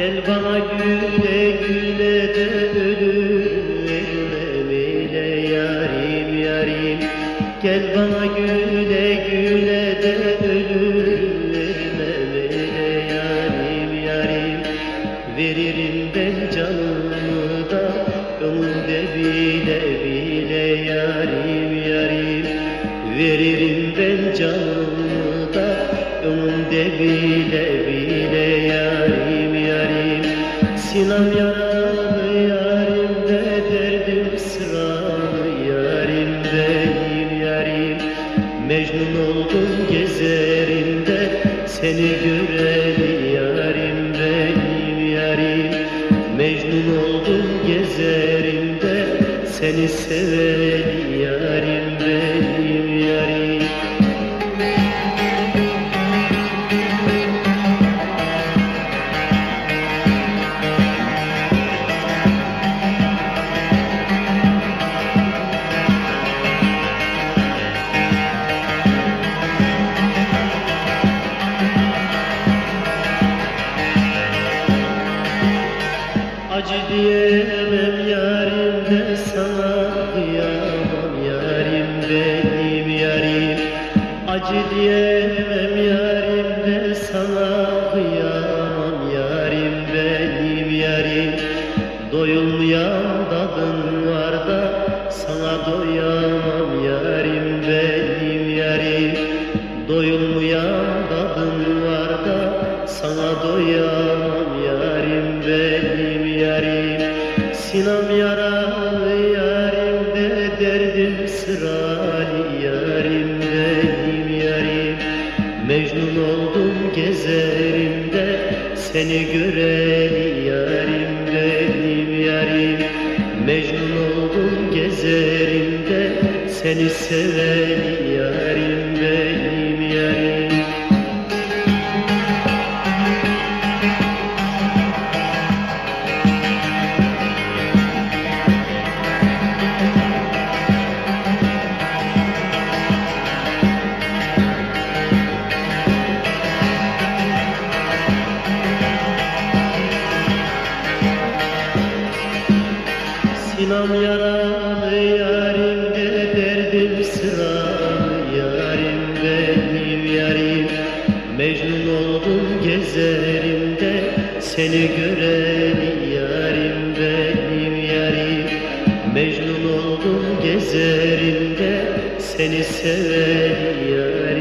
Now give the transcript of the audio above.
Gel bana güle güle de ölüm vermem ile yarim yarim. Gel bana güle güle de ölüm vermem ile yarim yarim. Veririm ben canımı da ömrümde bile bile yarim yarim. Veririm ben canımı da ömrümde bile bile Sinam yaralı yarim de derdim sıralı yarim benim yarim. Mecnun oldum gezerimde seni göreli yarim benim yarim. Mecnun oldum gezerimde seni seveli Acı diyemem yarim de sana kıyamam. Yarim benim yarim. Doyulmayan tadın var da sana doyamam. Yarim benim yarim. Doyulmayan tadın var da sana doyamam. Yarim benim yarim. Sinam yaralı Mecnun oldum gezerimde seni göreli yarim benim yarim. Mecnun oldum gezerimde seni seveli Sinam yaralı yarim de derdim sıralı yarim benim yarim Mecnun oldum gezerimde. Seni göreli yarim benim yarim Mecnun oldum gezerimde. Seni seveli yarim